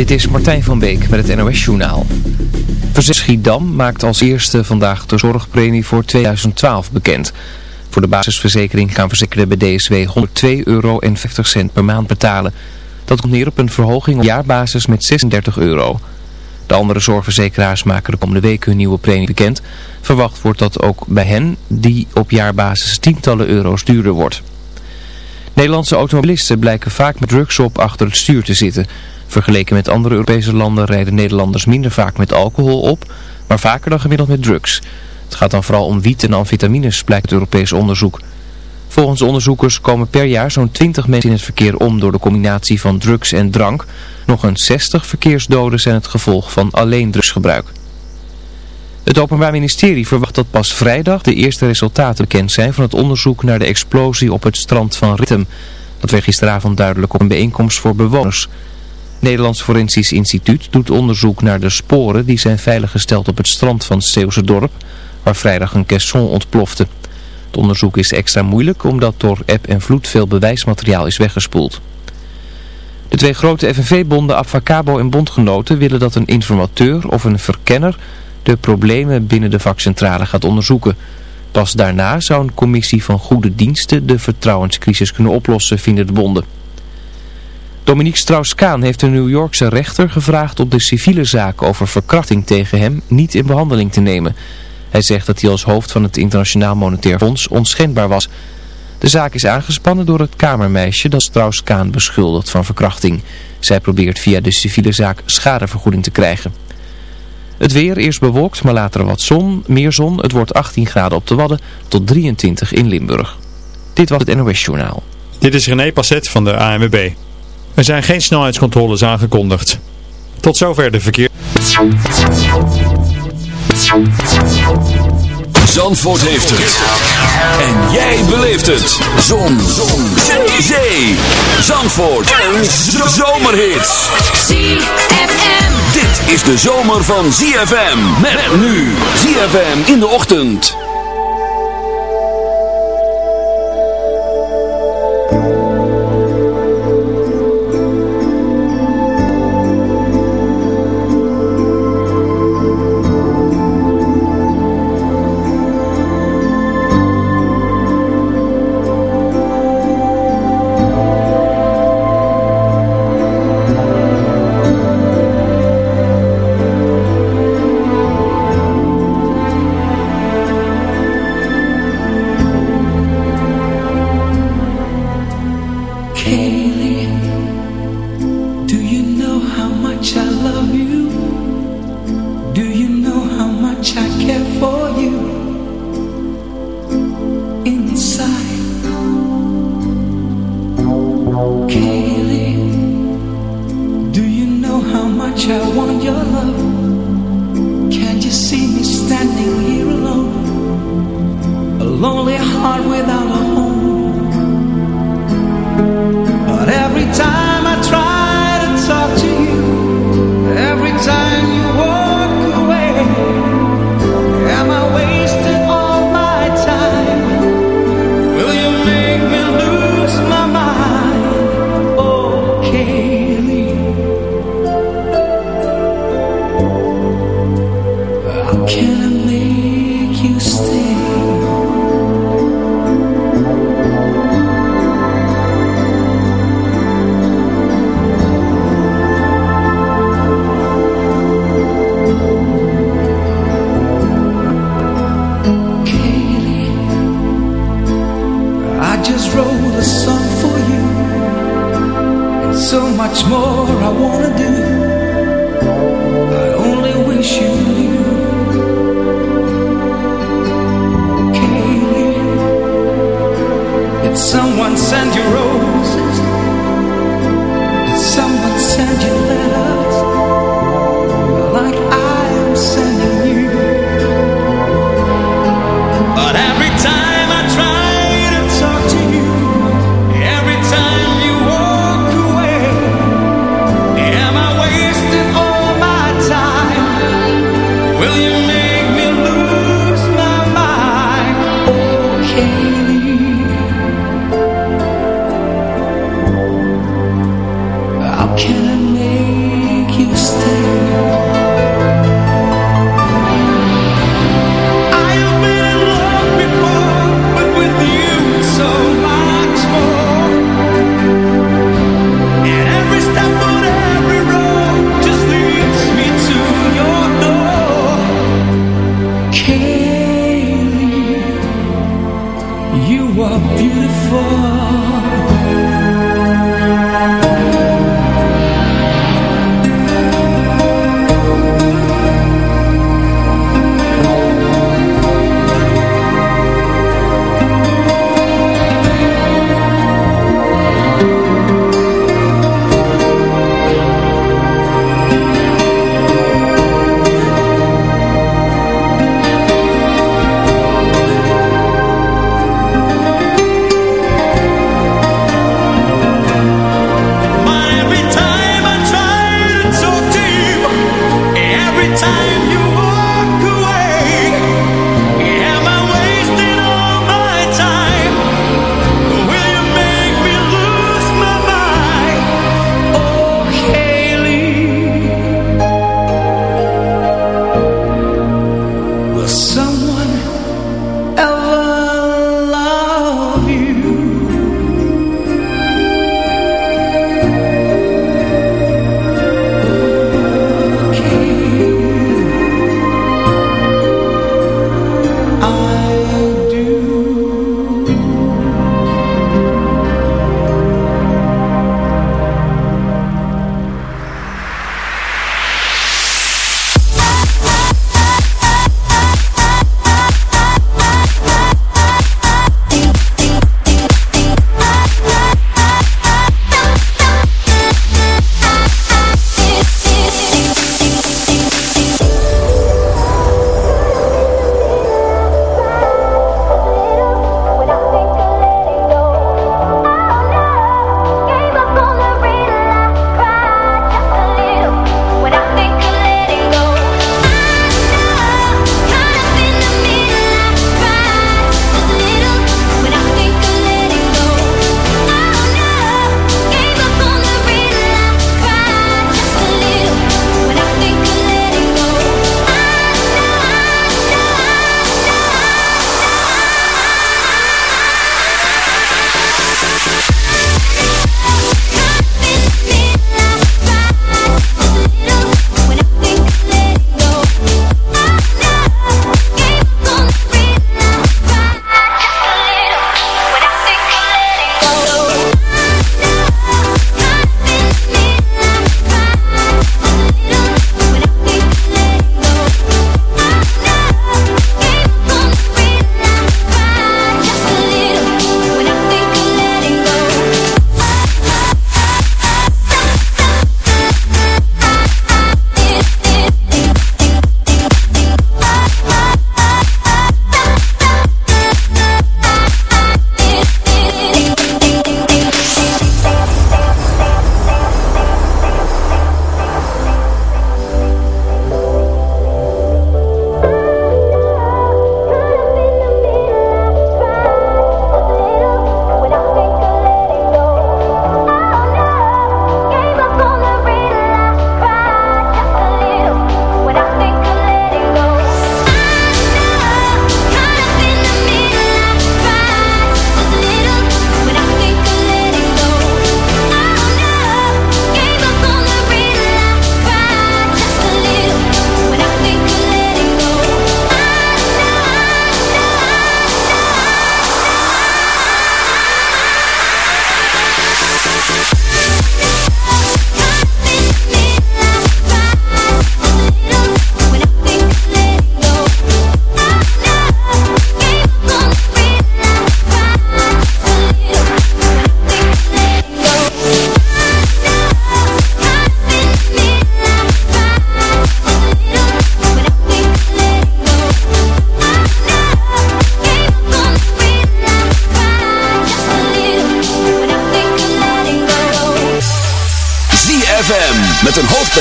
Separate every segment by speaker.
Speaker 1: Dit is Martijn van Beek met het NOS Journaal. Verzet Schiedam maakt als eerste vandaag de zorgpremie voor 2012 bekend. Voor de basisverzekering gaan verzekerden bij DSW 102,50 euro per maand betalen. Dat komt neer op een verhoging op jaarbasis met 36 euro. De andere zorgverzekeraars maken de komende weken hun nieuwe premie bekend. Verwacht wordt dat ook bij hen, die op jaarbasis tientallen euro's duurder wordt. Nederlandse automobilisten blijken vaak met drugs op achter het stuur te zitten. Vergeleken met andere Europese landen rijden Nederlanders minder vaak met alcohol op, maar vaker dan gemiddeld met drugs. Het gaat dan vooral om wiet en amfetamines, blijkt het Europees onderzoek. Volgens onderzoekers komen per jaar zo'n 20 mensen in het verkeer om door de combinatie van drugs en drank. Nog een 60 verkeersdoden zijn het gevolg van alleen drugsgebruik. Het Openbaar Ministerie verwacht dat pas vrijdag de eerste resultaten bekend zijn van het onderzoek naar de explosie op het strand van Rittem. Dat werd gisteravond duidelijk op een bijeenkomst voor bewoners. Nederlands Forensisch Instituut doet onderzoek naar de sporen die zijn veiliggesteld op het strand van Steeuwse dorp, waar vrijdag een caisson ontplofte. Het onderzoek is extra moeilijk omdat door eb en vloed veel bewijsmateriaal is weggespoeld. De twee grote FNV-bonden Abfacabo en Bondgenoten willen dat een informateur of een verkenner de problemen binnen de vakcentrale gaat onderzoeken. Pas daarna zou een commissie van goede diensten de vertrouwenscrisis kunnen oplossen, vinden de bonden. Dominique Strauss-Kaan heeft een New Yorkse rechter gevraagd om de civiele zaak over verkrachting tegen hem niet in behandeling te nemen. Hij zegt dat hij als hoofd van het Internationaal Monetair Fonds onschendbaar was. De zaak is aangespannen door het kamermeisje dat Strauss-Kaan beschuldigt van verkrachting. Zij probeert via de civiele zaak schadevergoeding te krijgen. Het weer eerst bewolkt, maar later wat zon, meer zon. Het wordt 18 graden op de Wadden tot 23 in Limburg. Dit was het NOS Journaal.
Speaker 2: Dit is René Passet van de ANWB. Er zijn geen snelheidscontroles aangekondigd. Tot zover de verkeer.
Speaker 3: Zandvoort heeft het. En jij beleeft het. Zon. Zon. Zee. Zee. Zandvoort. Een zomerhit.
Speaker 4: ZFM.
Speaker 3: Dit is de zomer van ZFM. Met nu. ZFM in de ochtend.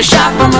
Speaker 5: a shot
Speaker 4: from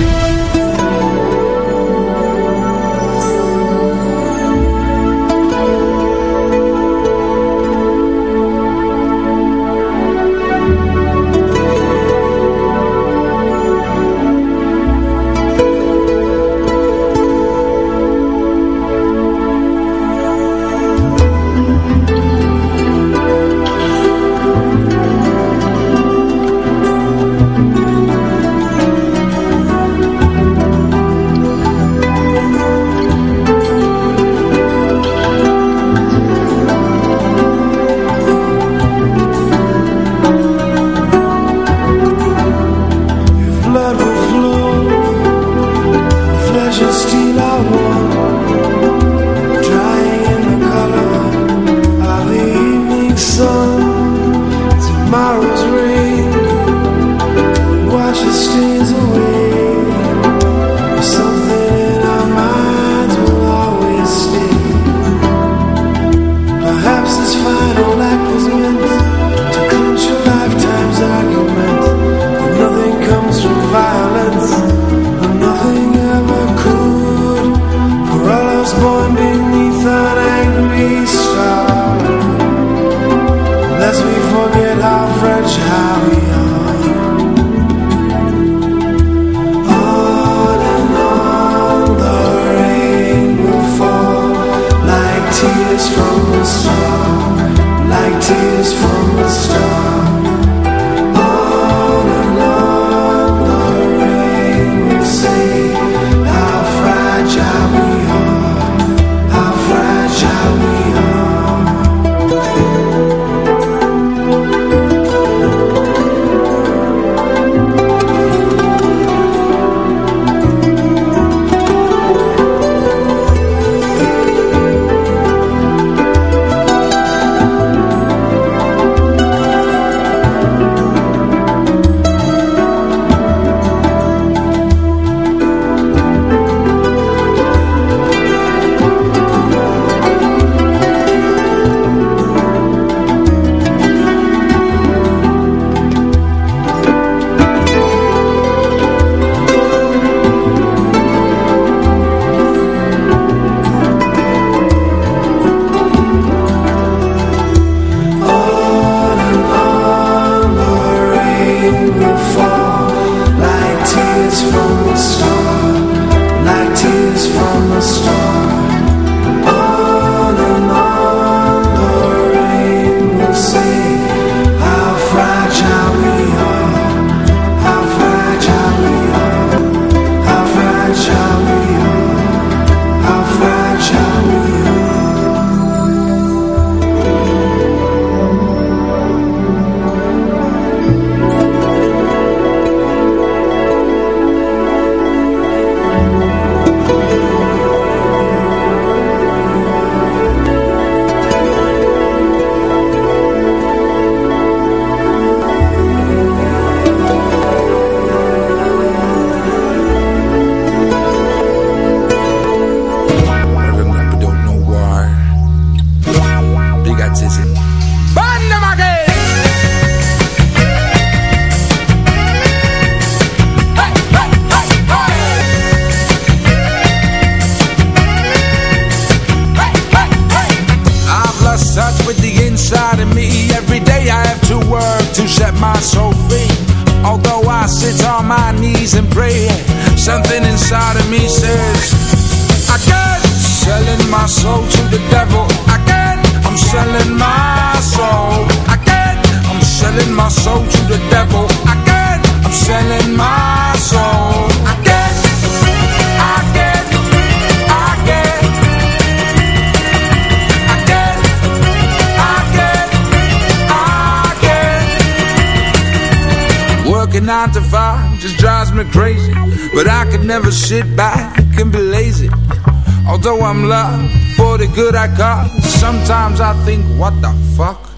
Speaker 6: Got Sometimes I think what the fuck?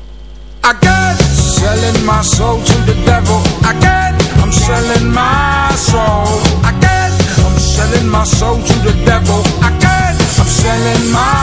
Speaker 6: I get selling my soul to the devil. I get I'm selling my soul. I get I'm selling my soul to the devil. I get I'm selling my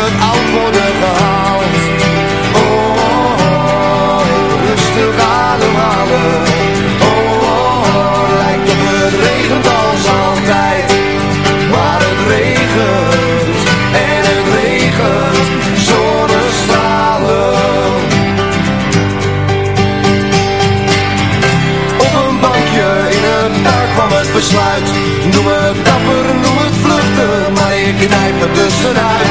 Speaker 7: je knijpt er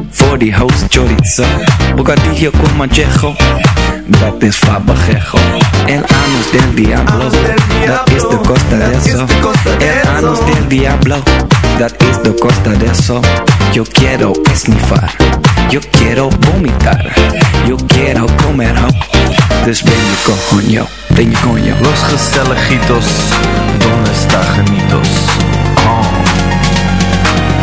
Speaker 8: Voor die host chorizo. Bocadillo con manchejo. Dat is fabajejo. El anus del diablo. Dat is de costa de eso. El anus del diablo. Dat is de costa de eso. Yo quiero esnifar. Yo quiero vomitar. Yo quiero comer ho. Dus ben je coño. Ben je coño.
Speaker 6: Los gezelligitos, donde está genitos? Oh.